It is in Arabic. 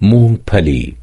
مونگفلی